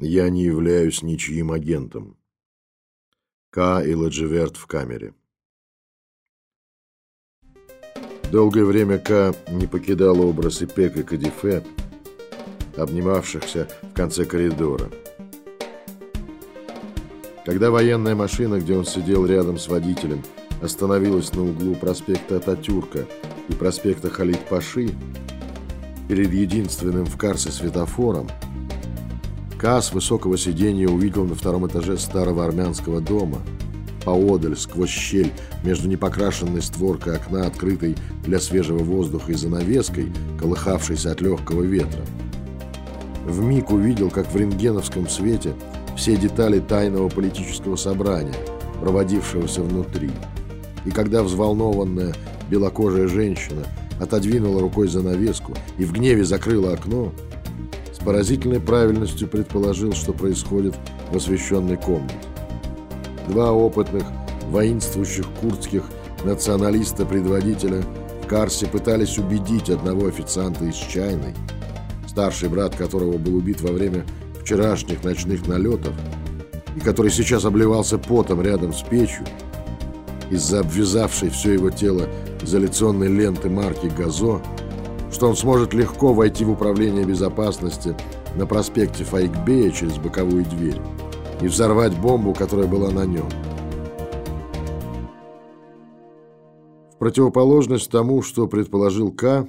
Я не являюсь ничьим агентом. К. и Ладжеверт в камере. Долгое время К. не покидал образ Ипек и Кадифе, обнимавшихся в конце коридора. Когда военная машина, где он сидел рядом с водителем, остановилась на углу проспекта Ататюрка и проспекта Халид-Паши, перед единственным в Карсе светофором, Ка с высокого сиденья увидел на втором этаже старого армянского дома, поодаль, сквозь щель между непокрашенной створкой окна, открытой для свежего воздуха и занавеской, колыхавшейся от легкого ветра. В миг увидел, как в рентгеновском свете все детали тайного политического собрания, проводившегося внутри. И когда взволнованная белокожая женщина отодвинула рукой занавеску и в гневе закрыла окно, поразительной правильностью предположил, что происходит в освещенной комнате. Два опытных, воинствующих курдских националиста-предводителя в Карсе пытались убедить одного официанта из чайной, старший брат которого был убит во время вчерашних ночных налетов, и который сейчас обливался потом рядом с печью, из-за обвязавшей все его тело изоляционной ленты марки «Газо», что он сможет легко войти в управление безопасности на проспекте Файкбея через боковую дверь и взорвать бомбу, которая была на нем. В противоположность тому, что предположил К,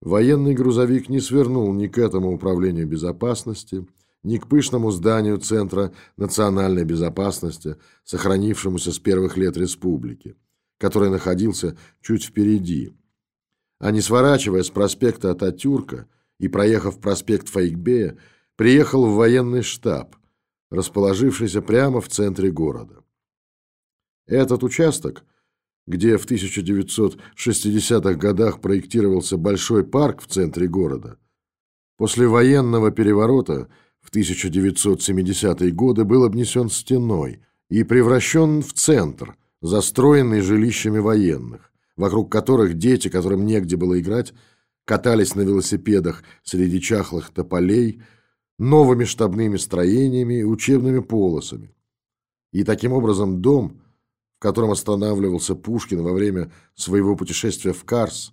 военный грузовик не свернул ни к этому управлению безопасности, ни к пышному зданию Центра национальной безопасности, сохранившемуся с первых лет республики, который находился чуть впереди. А не сворачивая с проспекта Ататюрка и проехав проспект Файкбея, приехал в военный штаб, расположившийся прямо в центре города. Этот участок, где в 1960-х годах проектировался большой парк в центре города, после военного переворота – в 1970-е годы был обнесен стеной и превращен в центр, застроенный жилищами военных, вокруг которых дети, которым негде было играть, катались на велосипедах среди чахлых тополей, новыми штабными строениями и учебными полосами. И таким образом дом, в котором останавливался Пушкин во время своего путешествия в Карс,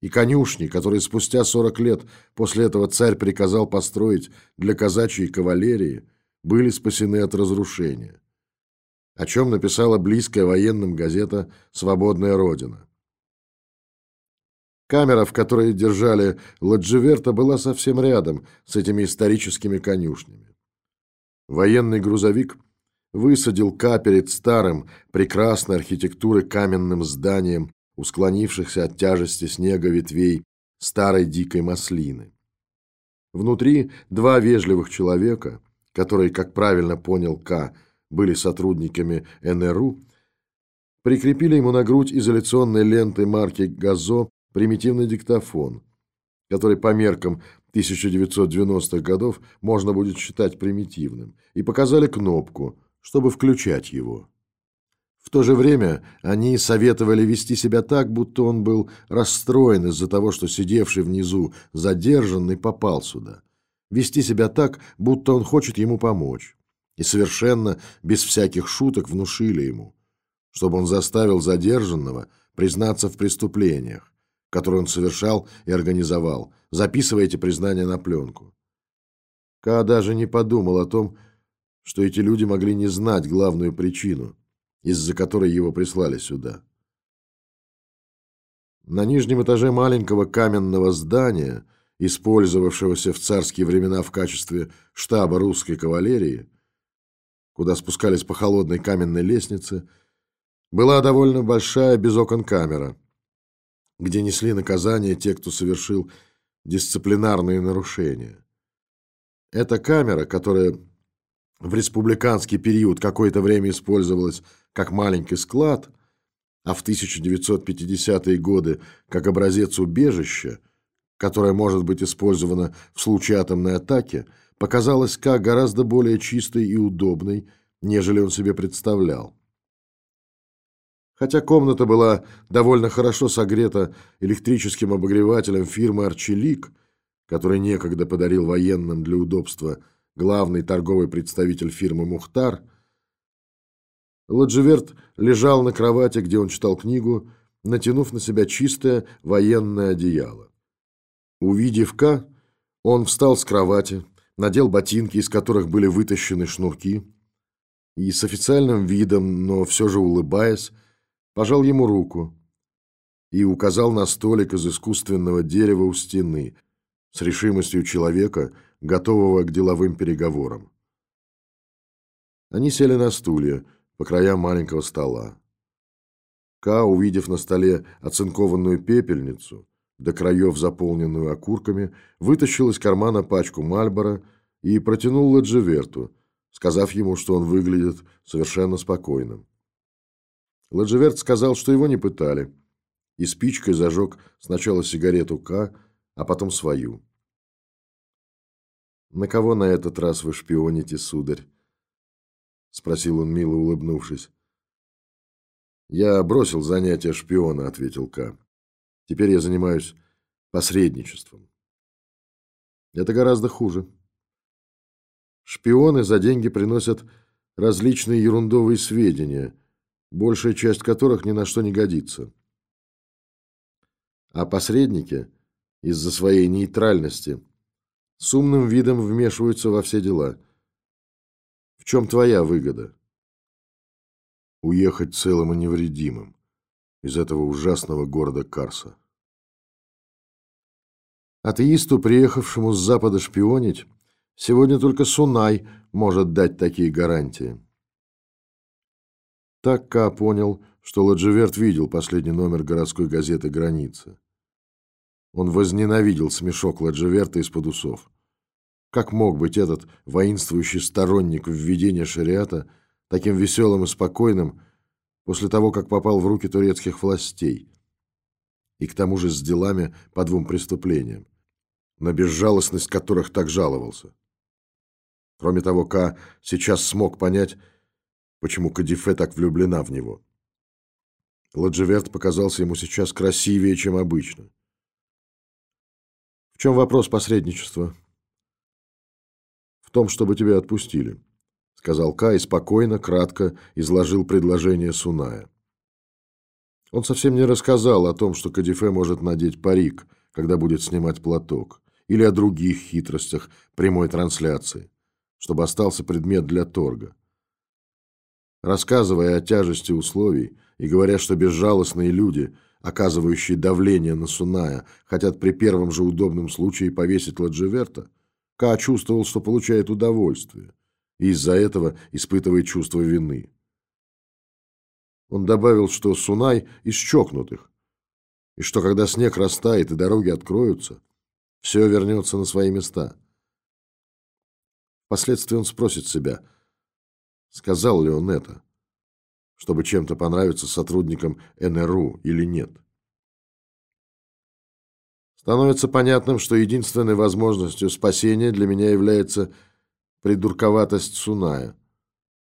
и конюшни, которые спустя 40 лет после этого царь приказал построить для казачьей кавалерии, были спасены от разрушения. О чем написала близкая военным газета «Свободная Родина». Камера, в которой держали Ладживерта, была совсем рядом с этими историческими конюшнями. Военный грузовик высадил Ка перед старым, прекрасной архитектурой каменным зданием у склонившихся от тяжести снега ветвей старой дикой маслины. Внутри два вежливых человека, которые, как правильно понял К, были сотрудниками НРУ, прикрепили ему на грудь изоляционной лентой марки «Газо» примитивный диктофон, который по меркам 1990-х годов можно будет считать примитивным, и показали кнопку, чтобы включать его. В то же время они советовали вести себя так, будто он был расстроен из-за того, что сидевший внизу задержанный попал сюда. Вести себя так, будто он хочет ему помочь. И совершенно без всяких шуток внушили ему, чтобы он заставил задержанного признаться в преступлениях, которые он совершал и организовал, записывая эти признания на пленку. Ка даже не подумал о том, что эти люди могли не знать главную причину – из-за которой его прислали сюда. На нижнем этаже маленького каменного здания, использовавшегося в царские времена в качестве штаба русской кавалерии, куда спускались по холодной каменной лестнице, была довольно большая без окон камера, где несли наказание те, кто совершил дисциплинарные нарушения. Эта камера, которая в республиканский период какое-то время использовалась как маленький склад, а в 1950-е годы как образец убежища, которое может быть использовано в случае атомной атаки, показалось как гораздо более чистой и удобной, нежели он себе представлял. Хотя комната была довольно хорошо согрета электрическим обогревателем фирмы «Арчелик», который некогда подарил военным для удобства главный торговый представитель фирмы «Мухтар», Ладживерт лежал на кровати, где он читал книгу, натянув на себя чистое военное одеяло. Увидев К, он встал с кровати, надел ботинки, из которых были вытащены шнурки, и с официальным видом, но все же улыбаясь, пожал ему руку и указал на столик из искусственного дерева у стены с решимостью человека, готового к деловым переговорам. Они сели на стулья по краям маленького стола. Ка, увидев на столе оцинкованную пепельницу, до краев заполненную окурками, вытащил из кармана пачку Мальбора и протянул Ладжеверту, сказав ему, что он выглядит совершенно спокойным. Ладжеверт сказал, что его не пытали, и спичкой зажег сначала сигарету К, а потом свою. «На кого на этот раз вы шпионите, сударь?» — спросил он, мило улыбнувшись. «Я бросил занятия шпиона», — ответил К. «Теперь я занимаюсь посредничеством». «Это гораздо хуже. Шпионы за деньги приносят различные ерундовые сведения, большая часть которых ни на что не годится. А посредники из-за своей нейтральности с умным видом вмешиваются во все дела. В чем твоя выгода?» уехать целым и невредимым из этого ужасного города Карса. Атеисту, приехавшему с запада шпионить, сегодня только Сунай может дать такие гарантии. Так Ка понял, что Ладживерт видел последний номер городской газеты «Граница». Он возненавидел смешок Ладживерта из-под усов. Как мог быть этот воинствующий сторонник введения шариата – таким веселым и спокойным после того, как попал в руки турецких властей, и к тому же с делами по двум преступлениям, на безжалостность которых так жаловался. Кроме того, Ка сейчас смог понять, почему Кадифе так влюблена в него. Ладжеверт показался ему сейчас красивее, чем обычно. В чем вопрос посредничества? В том, чтобы тебя отпустили сказал Кай спокойно, кратко изложил предложение Суная. Он совсем не рассказал о том, что Кадифе может надеть парик, когда будет снимать платок, или о других хитростях прямой трансляции, чтобы остался предмет для торга. Рассказывая о тяжести условий и говоря, что безжалостные люди, оказывающие давление на Суная, хотят при первом же удобном случае повесить Ладживерта, Ка чувствовал, что получает удовольствие – и из-за этого испытывает чувство вины. Он добавил, что Сунай из чокнутых, и что когда снег растает и дороги откроются, все вернется на свои места. Впоследствии он спросит себя, сказал ли он это, чтобы чем-то понравиться сотрудникам НРУ или нет. Становится понятным, что единственной возможностью спасения для меня является – придурковатость Суная,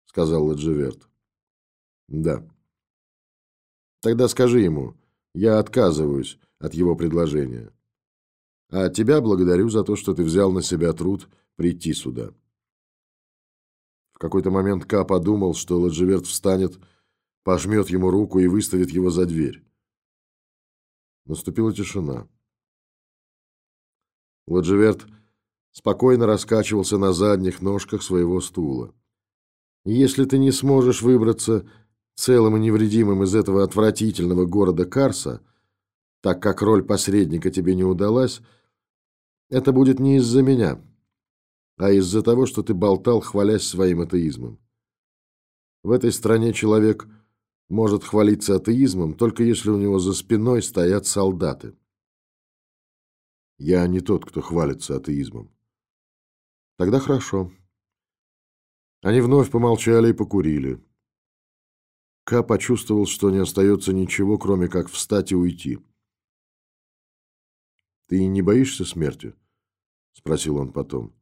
сказал Ладживерт. Да. Тогда скажи ему, я отказываюсь от его предложения. А тебя благодарю за то, что ты взял на себя труд прийти сюда. В какой-то момент Ка подумал, что Ладживерт встанет, пожмет ему руку и выставит его за дверь. Наступила тишина. Ладживерт спокойно раскачивался на задних ножках своего стула. «Если ты не сможешь выбраться целым и невредимым из этого отвратительного города Карса, так как роль посредника тебе не удалась, это будет не из-за меня, а из-за того, что ты болтал, хвалясь своим атеизмом. В этой стране человек может хвалиться атеизмом, только если у него за спиной стоят солдаты. Я не тот, кто хвалится атеизмом. Тогда хорошо. Они вновь помолчали и покурили. Ка почувствовал, что не остается ничего, кроме как встать и уйти. «Ты не боишься смерти?» — спросил он потом.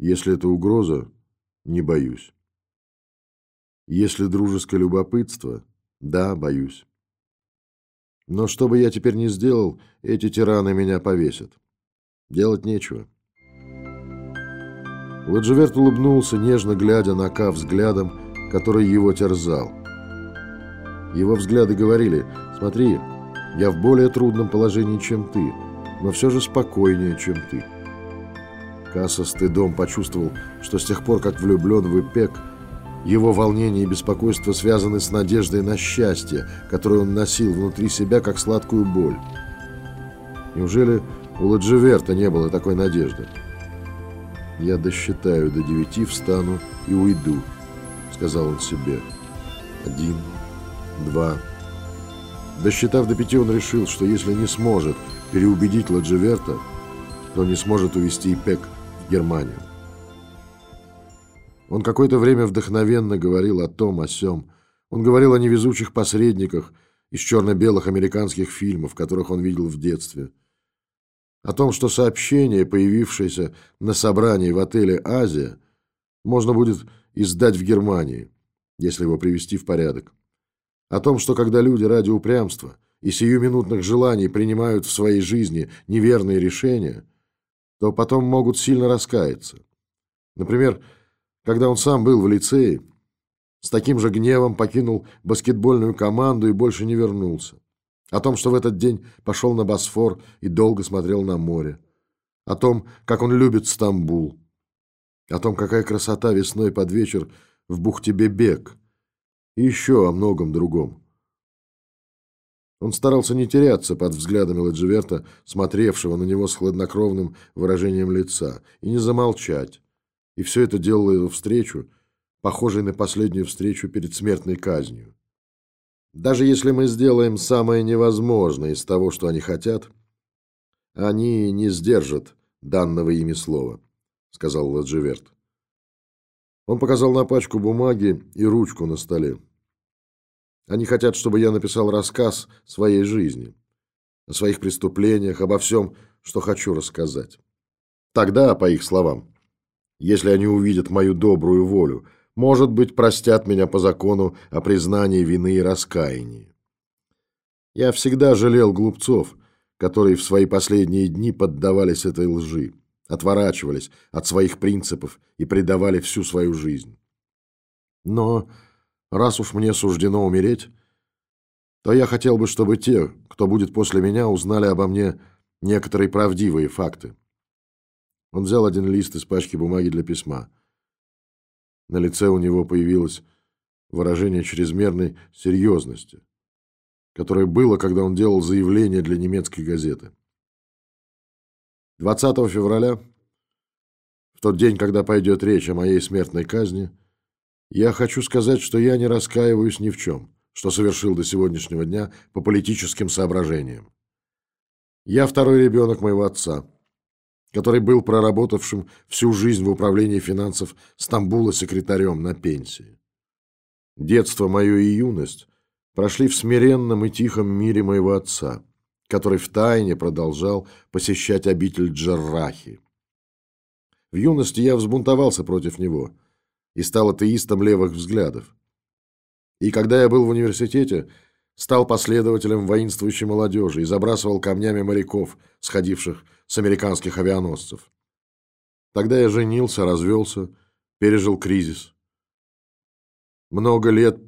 «Если это угроза, не боюсь. Если дружеское любопытство, да, боюсь. Но что бы я теперь ни сделал, эти тираны меня повесят. Делать нечего». Ладживерт улыбнулся, нежно глядя на Ка взглядом, который его терзал. Его взгляды говорили, смотри, я в более трудном положении, чем ты, но все же спокойнее, чем ты. Ка со стыдом почувствовал, что с тех пор, как влюблен в Ипек, его волнение и беспокойство связаны с надеждой на счастье, которое он носил внутри себя, как сладкую боль. Неужели у Ладживерта не было такой надежды? «Я досчитаю до девяти, встану и уйду», — сказал он себе. «Один, два...» Досчитав до пяти, он решил, что если не сможет переубедить Ладживерта, то не сможет увести Ипек Германию. Он какое-то время вдохновенно говорил о том, о сём. Он говорил о невезучих посредниках из черно-белых американских фильмов, которых он видел в детстве. О том, что сообщение, появившееся на собрании в отеле «Азия», можно будет издать в Германии, если его привести в порядок. О том, что когда люди ради упрямства и сиюминутных желаний принимают в своей жизни неверные решения, то потом могут сильно раскаяться. Например, когда он сам был в лицее, с таким же гневом покинул баскетбольную команду и больше не вернулся. О том, что в этот день пошел на Босфор и долго смотрел на море. О том, как он любит Стамбул. О том, какая красота весной под вечер в бухте Бебек. И еще о многом другом. Он старался не теряться под взглядами Ладживерта, смотревшего на него с хладнокровным выражением лица, и не замолчать, и все это делало его встречу, похожей на последнюю встречу перед смертной казнью. Даже если мы сделаем самое невозможное из того, что они хотят, они не сдержат данного ими слова, сказал Ладживерт. Он показал на пачку бумаги и ручку на столе. Они хотят, чтобы я написал рассказ своей жизни, о своих преступлениях, обо всем, что хочу рассказать. Тогда, по их словам, если они увидят мою добрую волю, может быть, простят меня по закону о признании вины и раскаянии. Я всегда жалел глупцов, которые в свои последние дни поддавались этой лжи, отворачивались от своих принципов и предавали всю свою жизнь. Но раз уж мне суждено умереть, то я хотел бы, чтобы те, кто будет после меня, узнали обо мне некоторые правдивые факты. Он взял один лист из пачки бумаги для письма. На лице у него появилось выражение чрезмерной серьезности, которое было, когда он делал заявление для немецкой газеты. 20 февраля, в тот день, когда пойдет речь о моей смертной казни, я хочу сказать, что я не раскаиваюсь ни в чем, что совершил до сегодняшнего дня по политическим соображениям. Я второй ребенок моего отца – который был проработавшим всю жизнь в управлении финансов Стамбула секретарем на пенсии. Детство мое и юность прошли в смиренном и тихом мире моего отца, который втайне продолжал посещать обитель Джаррахи. В юности я взбунтовался против него и стал атеистом левых взглядов. И когда я был в университете, стал последователем воинствующей молодежи и забрасывал камнями моряков, сходивших с американских авианосцев. Тогда я женился, развелся, пережил кризис. Много лет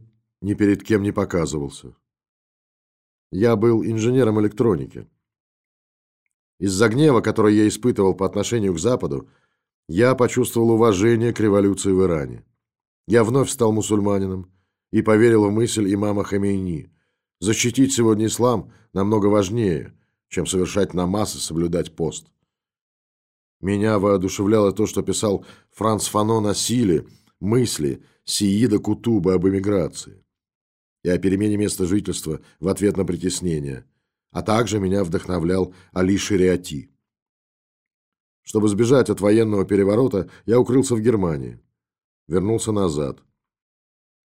ни перед кем не показывался. Я был инженером электроники. Из-за гнева, который я испытывал по отношению к Западу, я почувствовал уважение к революции в Иране. Я вновь стал мусульманином и поверил в мысль имама Хамейни – Защитить сегодня ислам намного важнее, чем совершать намаз и соблюдать пост. Меня воодушевляло то, что писал Франц Фанон о силе, мысли Сиида Кутуба об эмиграции и о перемене места жительства в ответ на притеснение, а также меня вдохновлял Али Шириати. Чтобы сбежать от военного переворота, я укрылся в Германии. Вернулся назад.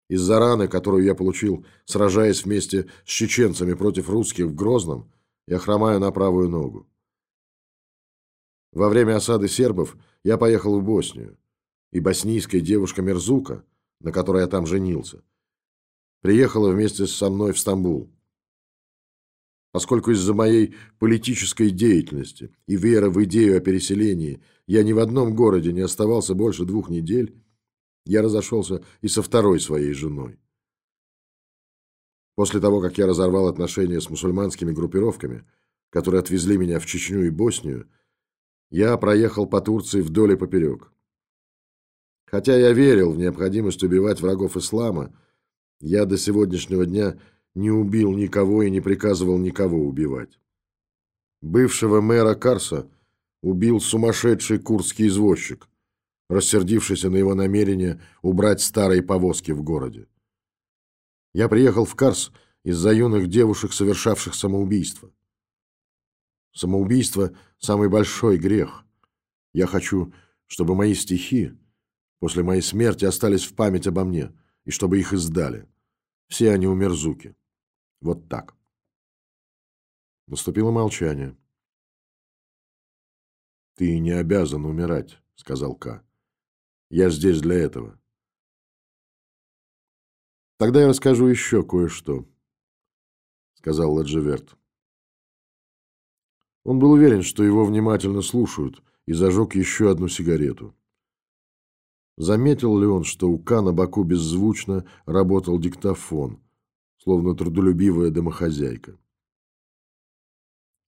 Из-за раны, которую я получил, сражаясь вместе с чеченцами против русских в Грозном, я хромаю на правую ногу. Во время осады сербов я поехал в Боснию, и боснийская девушка Мерзука, на которой я там женился, приехала вместе со мной в Стамбул. Поскольку из-за моей политической деятельности и веры в идею о переселении я ни в одном городе не оставался больше двух недель, я разошелся и со второй своей женой. После того, как я разорвал отношения с мусульманскими группировками, которые отвезли меня в Чечню и Боснию, я проехал по Турции вдоль и поперек. Хотя я верил в необходимость убивать врагов ислама, я до сегодняшнего дня не убил никого и не приказывал никого убивать. Бывшего мэра Карса убил сумасшедший курдский извозчик, рассердившийся на его намерение убрать старые повозки в городе. Я приехал в Карс из-за юных девушек, совершавших самоубийство. Самоубийство – самый большой грех. Я хочу, чтобы мои стихи после моей смерти остались в память обо мне, и чтобы их издали. Все они у Мерзуки. Вот так. Наступило молчание. «Ты не обязан умирать», — сказал Ка. «Я здесь для этого». «Тогда я расскажу еще кое-что», — сказал Ладжеверт. Он был уверен, что его внимательно слушают, и зажег еще одну сигарету. Заметил ли он, что у Ка на боку беззвучно работал диктофон, словно трудолюбивая домохозяйка.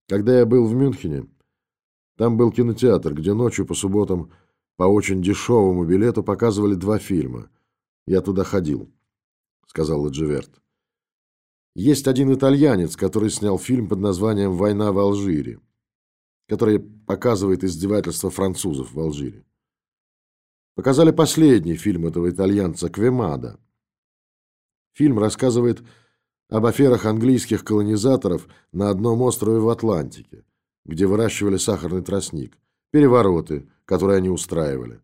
Когда я был в Мюнхене, там был кинотеатр, где ночью по субботам по очень дешевому билету показывали два фильма. Я туда ходил, сказал Ладжеверт. Есть один итальянец, который снял фильм под названием «Война в Алжире», который показывает издевательство французов в Алжире. Показали последний фильм этого итальянца «Квемада». Фильм рассказывает об аферах английских колонизаторов на одном острове в Атлантике, где выращивали сахарный тростник, перевороты, которые они устраивали.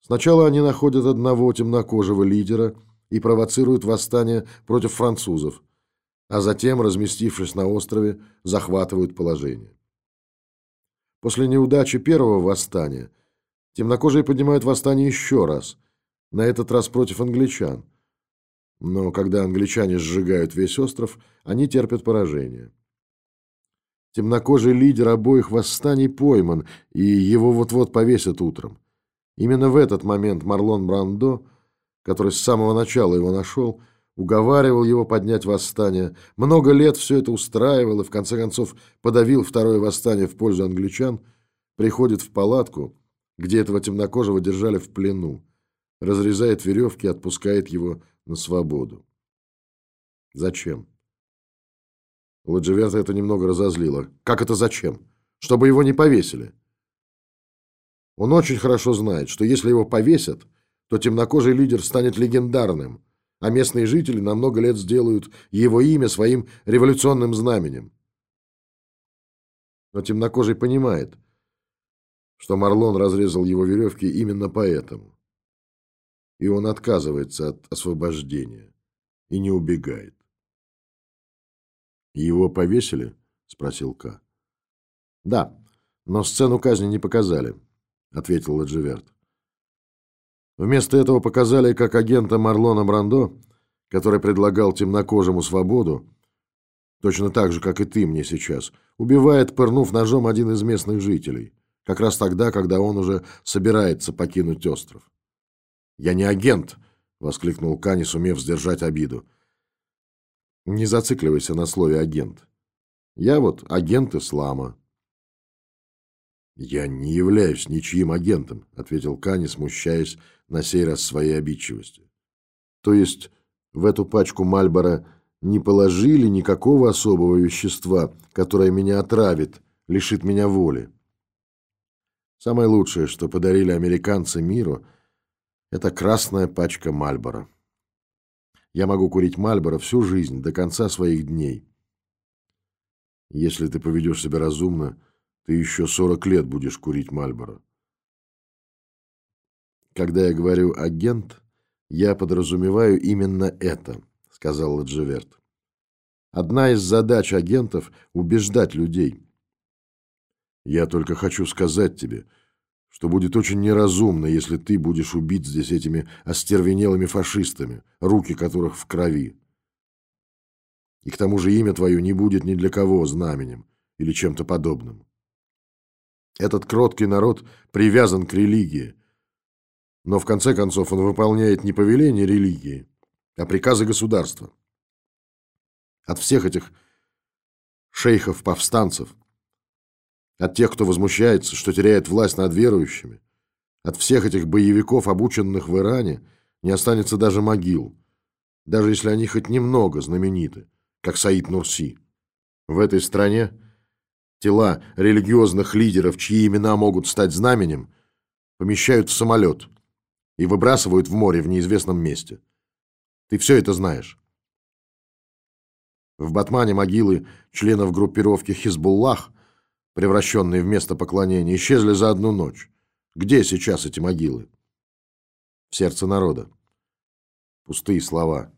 Сначала они находят одного темнокожего лидера и провоцируют восстание против французов, а затем, разместившись на острове, захватывают положение. После неудачи первого восстания темнокожие поднимают восстание еще раз, на этот раз против англичан – но когда англичане сжигают весь остров, они терпят поражение. Темнокожий лидер обоих восстаний пойман, и его вот-вот повесят утром. Именно в этот момент Марлон Брандо, который с самого начала его нашел, уговаривал его поднять восстание, много лет все это устраивал и в конце концов подавил второе восстание в пользу англичан, приходит в палатку, где этого темнокожего держали в плену, разрезает веревки и отпускает его на свободу. Зачем? Ладжеверта это немного разозлило. Как это зачем? Чтобы его не повесили. Он очень хорошо знает, что если его повесят, то темнокожий лидер станет легендарным, а местные жители на много лет сделают его имя своим революционным знаменем. Но темнокожий понимает, что Марлон разрезал его веревки именно поэтому и он отказывается от освобождения и не убегает. «Его повесили?» – спросил К. «Да, но сцену казни не показали», – ответил Ладживерт. Вместо этого показали, как агента Марлона Брандо, который предлагал темнокожему свободу, точно так же, как и ты мне сейчас, убивает, пырнув ножом один из местных жителей, как раз тогда, когда он уже собирается покинуть остров. «Я не агент!» — воскликнул Кани, сумев сдержать обиду. «Не зацикливайся на слове «агент». Я вот агент ислама». «Я не являюсь ничьим агентом», — ответил Кани, смущаясь на сей раз своей обидчивости. «То есть в эту пачку Мальбора не положили никакого особого вещества, которое меня отравит, лишит меня воли?» Самое лучшее, что подарили американцы миру — это красная пачка Мальбора. Я могу курить Мальборо всю жизнь, до конца своих дней. Если ты поведешь себя разумно, ты еще 40 лет будешь курить Мальборо. Когда я говорю «агент», я подразумеваю именно это, сказал Ладжеверт. Одна из задач агентов – убеждать людей. Я только хочу сказать тебе – что будет очень неразумно, если ты будешь убить здесь этими остервенелыми фашистами, руки которых в крови. И к тому же имя твое не будет ни для кого знаменем или чем-то подобным. Этот кроткий народ привязан к религии, но в конце концов он выполняет не повеление религии, а приказы государства. От всех этих шейхов-повстанцев, от тех, кто возмущается, что теряет власть над верующими, от всех этих боевиков, обученных в Иране, не останется даже могил, даже если они хоть немного знамениты, как Саид Нурси. В этой стране тела религиозных лидеров, чьи имена могут стать знаменем, помещают в самолет и выбрасывают в море в неизвестном месте. Ты все это знаешь. В Батмане могилы членов группировки «Хизбуллах», превращенные в место поклонения, исчезли за одну ночь. Где сейчас эти могилы? В сердце народа. Пустые слова.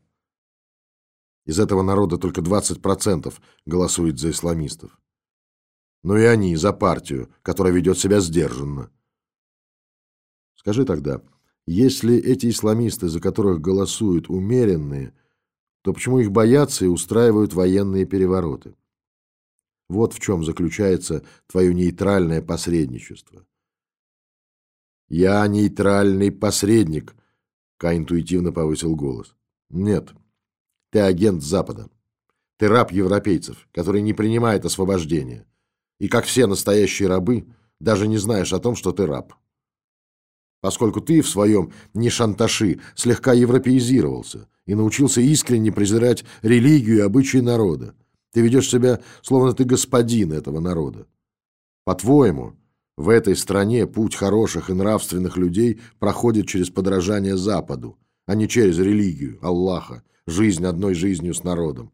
Из этого народа только 20% голосует за исламистов. Но и они за партию, которая ведет себя сдержанно. Скажи тогда, если эти исламисты, за которых голосуют умеренные – то почему их боятся и устраивают военные перевороты? Вот в чем заключается твое нейтральное посредничество. «Я нейтральный посредник», — Ка интуитивно повысил голос. «Нет, ты агент Запада. Ты раб европейцев, который не принимает освобождения. И, как все настоящие рабы, даже не знаешь о том, что ты раб. Поскольку ты в своем не шанташи слегка европеизировался, и научился искренне презирать религию и обычаи народа. Ты ведешь себя, словно ты господин этого народа. По-твоему, в этой стране путь хороших и нравственных людей проходит через подражание Западу, а не через религию, Аллаха, жизнь одной жизнью с народом.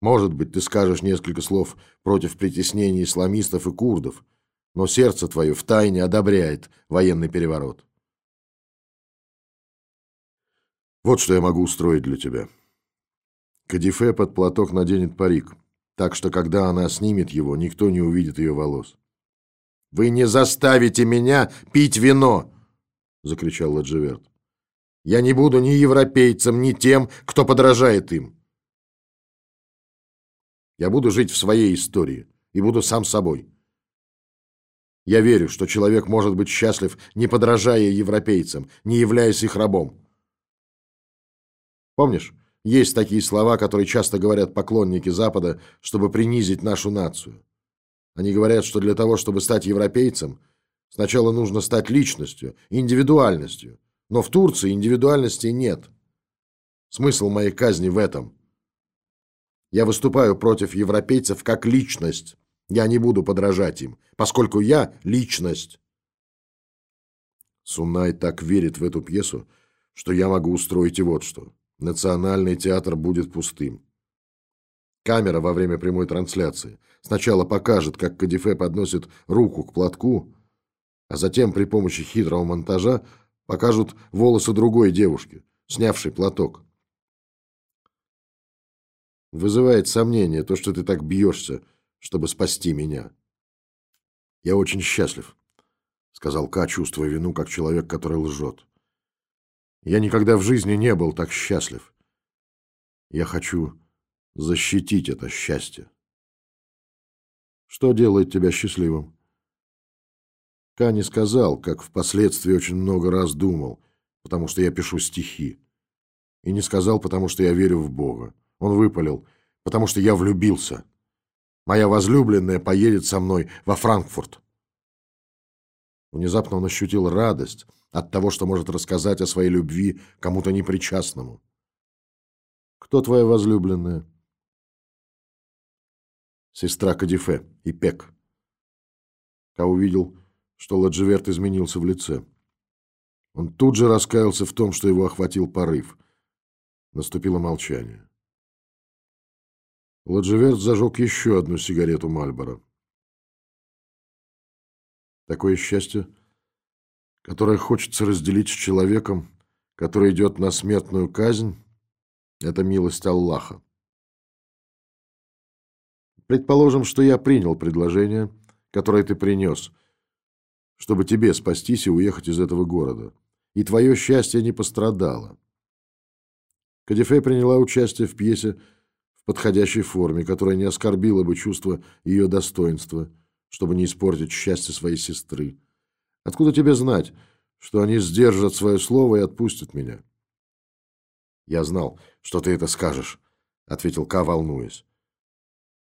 Может быть, ты скажешь несколько слов против притеснения исламистов и курдов, но сердце твое втайне одобряет военный переворот. Вот что я могу устроить для тебя. Кадифе под платок наденет парик, так что когда она снимет его, никто не увидит ее волос. «Вы не заставите меня пить вино!» — закричал Ладживерт. «Я не буду ни европейцем, ни тем, кто подражает им. Я буду жить в своей истории и буду сам собой. Я верю, что человек может быть счастлив, не подражая европейцам, не являясь их рабом. Помнишь, есть такие слова, которые часто говорят поклонники Запада, чтобы принизить нашу нацию. Они говорят, что для того, чтобы стать европейцем, сначала нужно стать личностью, индивидуальностью. Но в Турции индивидуальности нет. Смысл моей казни в этом. Я выступаю против европейцев как личность. Я не буду подражать им, поскольку я личность. Сунай так верит в эту пьесу, что я могу устроить и вот что. Национальный театр будет пустым. Камера во время прямой трансляции сначала покажет, как Кадифе подносит руку к платку, а затем при помощи хитрого монтажа покажут волосы другой девушки, снявшей платок. Вызывает сомнение то, что ты так бьешься, чтобы спасти меня. Я очень счастлив, сказал Ка, чувствуя вину, как человек, который лжет. Я никогда в жизни не был так счастлив. Я хочу защитить это счастье. Что делает тебя счастливым? Кани сказал, как впоследствии очень много раз думал, потому что я пишу стихи. И не сказал, потому что я верю в Бога. Он выпалил, потому что я влюбился. Моя возлюбленная поедет со мной во Франкфурт. Внезапно он ощутил радость, от того, что может рассказать о своей любви кому-то непричастному. Кто твоя возлюбленная? Сестра Кадифе, Ипек. Ка увидел, что Ладживерт изменился в лице. Он тут же раскаялся в том, что его охватил порыв. Наступило молчание. Ладживерт зажег еще одну сигарету Мальборо. Такое счастье которое хочется разделить с человеком, который идет на смертную казнь, это милость Аллаха. Предположим, что я принял предложение, которое ты принес, чтобы тебе спастись и уехать из этого города, и твое счастье не пострадало. Кадифе приняла участие в пьесе в подходящей форме, которая не оскорбила бы чувство ее достоинства, чтобы не испортить счастье своей сестры. Откуда тебе знать, что они сдержат свое слово и отпустят меня? Я знал, что ты это скажешь, ответил Ка, волнуясь.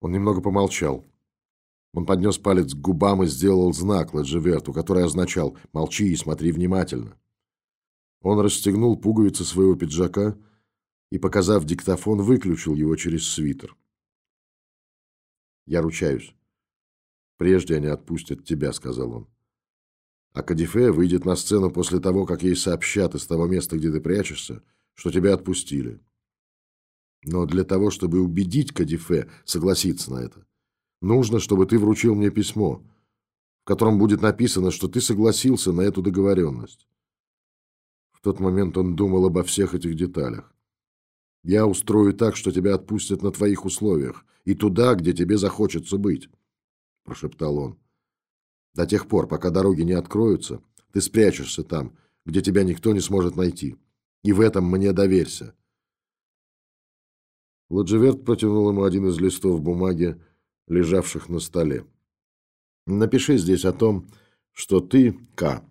Он немного помолчал. Он поднес палец к губам и сделал знак Ладжеверту, который означал «молчи и смотри внимательно». Он расстегнул пуговицы своего пиджака и, показав диктофон, выключил его через свитер. «Я ручаюсь. Прежде они отпустят тебя», — сказал он. «А Кадифе выйдет на сцену после того, как ей сообщат из того места, где ты прячешься, что тебя отпустили. Но для того, чтобы убедить Кадифе согласиться на это, нужно, чтобы ты вручил мне письмо, в котором будет написано, что ты согласился на эту договоренность. В тот момент он думал обо всех этих деталях. Я устрою так, что тебя отпустят на твоих условиях и туда, где тебе захочется быть, — прошептал он. До тех пор, пока дороги не откроются, ты спрячешься там, где тебя никто не сможет найти. И в этом мне доверься. Ладжеверт протянул ему один из листов бумаги, лежавших на столе. Напиши здесь о том, что ты, К,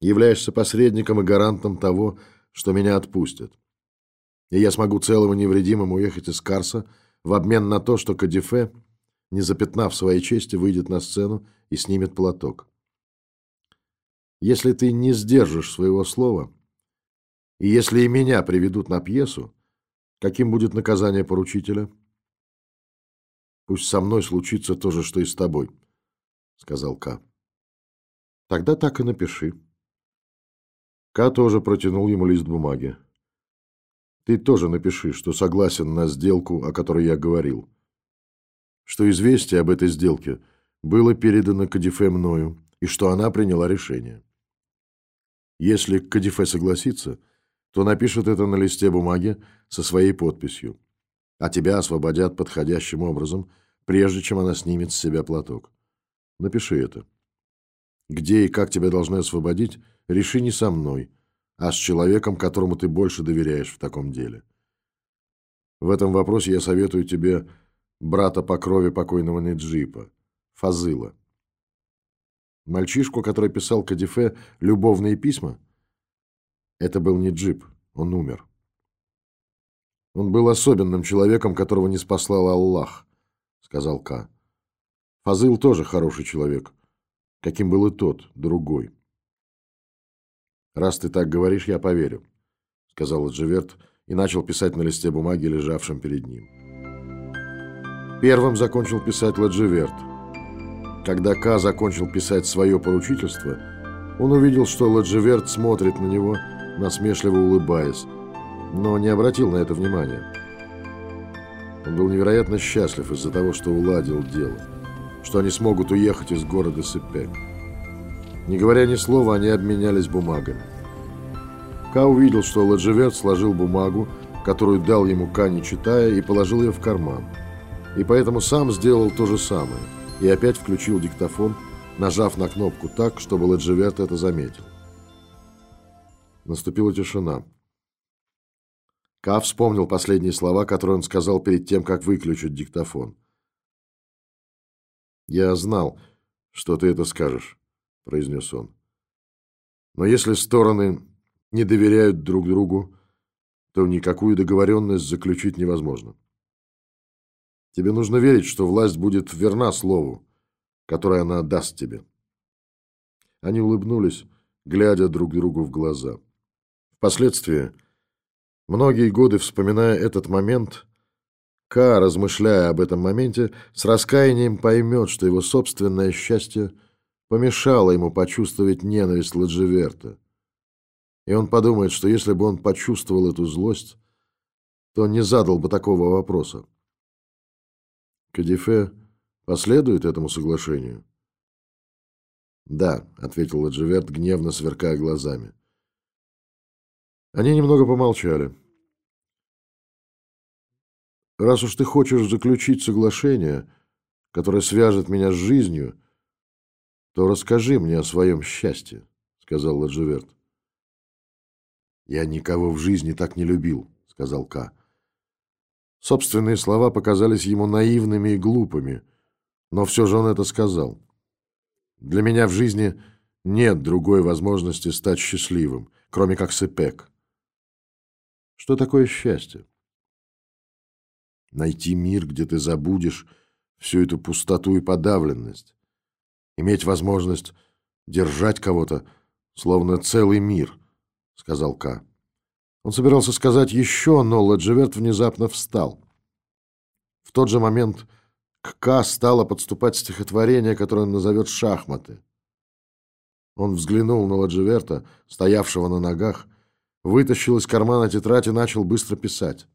являешься посредником и гарантом того, что меня отпустят. И я смогу целым и невредимым уехать из Карса в обмен на то, что Кадифе, не запятнав своей чести, выйдет на сцену и снимет платок. Если ты не сдержишь своего слова, и если и меня приведут на пьесу, каким будет наказание поручителя? Пусть со мной случится то же, что и с тобой, сказал Ка. Тогда так и напиши. Ка тоже протянул ему лист бумаги. Ты тоже напиши, что согласен на сделку, о которой я говорил. Что известие об этой сделке было передано Кадифе мною, и что она приняла решение. Если Кадифе согласится, то напишет это на листе бумаги со своей подписью, а тебя освободят подходящим образом, прежде чем она снимет с себя платок. Напиши это. Где и как тебя должны освободить, реши не со мной, а с человеком, которому ты больше доверяешь в таком деле. В этом вопросе я советую тебе брата по крови покойного Неджипа, Фазыла. Мальчишку, который писал Кадифе любовные письма, это был не джип, он умер. Он был особенным человеком, которого не спаслал Аллах, сказал Ка. Фазыл тоже хороший человек, каким был и тот, другой. Раз ты так говоришь, я поверю, сказал Дживерт и начал писать на листе бумаги, лежавшем перед ним. Первым закончил писать Ладживерт. Когда Ка закончил писать свое поручительство, он увидел, что Ладживерт смотрит на него насмешливо улыбаясь, но не обратил на это внимания. Он был невероятно счастлив из-за того, что уладил дело, что они смогут уехать из города Сыпек. Не говоря ни слова, они обменялись бумагами. Ка увидел, что Ладжевет сложил бумагу, которую дал ему Ка, не читая, и положил ее в карман. И поэтому сам сделал то же самое, и опять включил диктофон, нажав на кнопку так, чтобы Ладжевет это заметил. Наступила тишина. Ка вспомнил последние слова, которые он сказал перед тем, как выключить диктофон. «Я знал, что ты это скажешь», — произнес он. «Но если стороны не доверяют друг другу, то никакую договоренность заключить невозможно. Тебе нужно верить, что власть будет верна слову, которое она даст тебе». Они улыбнулись, глядя друг другу в глаза. Впоследствии, многие годы вспоминая этот момент, Ка, размышляя об этом моменте, с раскаянием поймет, что его собственное счастье помешало ему почувствовать ненависть Ладживерта. И он подумает, что если бы он почувствовал эту злость, то не задал бы такого вопроса. Кадифе последует этому соглашению? «Да», — ответил Ладживерт, гневно сверкая глазами. Они немного помолчали. «Раз уж ты хочешь заключить соглашение, которое свяжет меня с жизнью, то расскажи мне о своем счастье», — сказал Ладживерт. «Я никого в жизни так не любил», — сказал Ка. Собственные слова показались ему наивными и глупыми, но все же он это сказал. «Для меня в жизни нет другой возможности стать счастливым, кроме как Сыпек». Что такое счастье? Найти мир, где ты забудешь всю эту пустоту и подавленность. Иметь возможность держать кого-то, словно целый мир, сказал Ка. Он собирался сказать еще, но Ладжеверт внезапно встал. В тот же момент к Ка стало подступать стихотворение, которое он назовет «Шахматы». Он взглянул на Ладжеверта, стоявшего на ногах, вытащил из кармана тетрадь и начал быстро писать.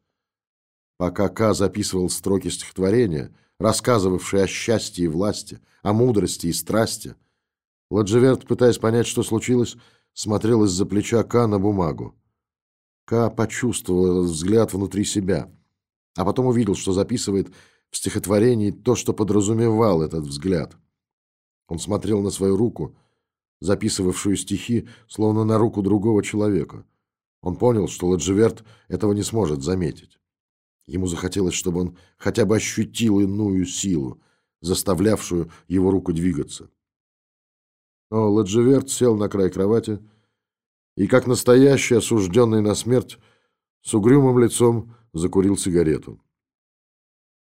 Пока Ка записывал строки стихотворения, рассказывавшие о счастье и власти, о мудрости и страсти, Ладжеверт, пытаясь понять, что случилось, смотрел из-за плеча Ка на бумагу. Ка почувствовал взгляд внутри себя, а потом увидел, что записывает в стихотворении то, что подразумевал этот взгляд. Он смотрел на свою руку, записывавшую стихи, словно на руку другого человека. Он понял, что Ладжеверт этого не сможет заметить. Ему захотелось, чтобы он хотя бы ощутил иную силу, заставлявшую его руку двигаться. Но Ладжеверт сел на край кровати и, как настоящий осужденный на смерть, с угрюмым лицом закурил сигарету.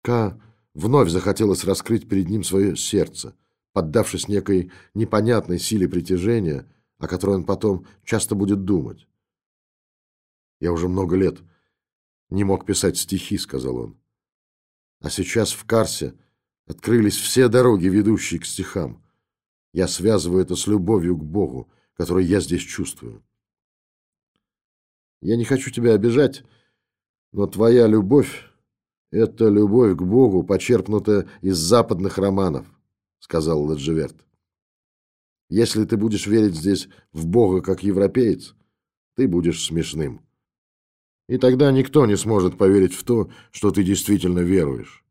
Ка вновь захотелось раскрыть перед ним свое сердце, поддавшись некой непонятной силе притяжения, о которой он потом часто будет думать. «Я уже много лет не мог писать стихи», — сказал он. «А сейчас в Карсе открылись все дороги, ведущие к стихам. Я связываю это с любовью к Богу, которую я здесь чувствую. Я не хочу тебя обижать, но твоя любовь — это любовь к Богу, почерпнутая из западных романов, — сказал Ладжеверт. Если ты будешь верить здесь в Бога как европеец, ты будешь смешным. И тогда никто не сможет поверить в то, что ты действительно веруешь.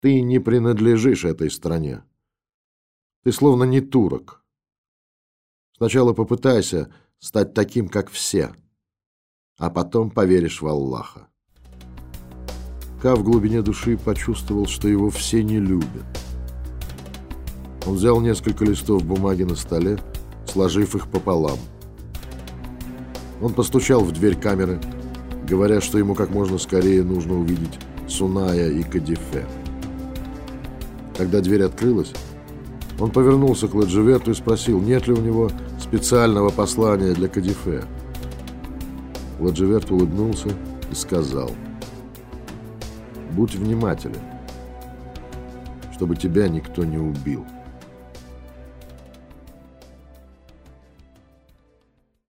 Ты не принадлежишь этой стране. Ты словно не турок. Сначала попытайся стать таким, как все, а потом поверишь в Аллаха. Ка в глубине души почувствовал, что его все не любят. Он взял несколько листов бумаги на столе, сложив их пополам. Он постучал в дверь камеры, говоря, что ему как можно скорее нужно увидеть Суная и Кадифе. Когда дверь открылась, он повернулся к Ладжеверту и спросил, нет ли у него специального послания для Кадифе. Ладжеверт улыбнулся и сказал, «Будь внимателен, чтобы тебя никто не убил».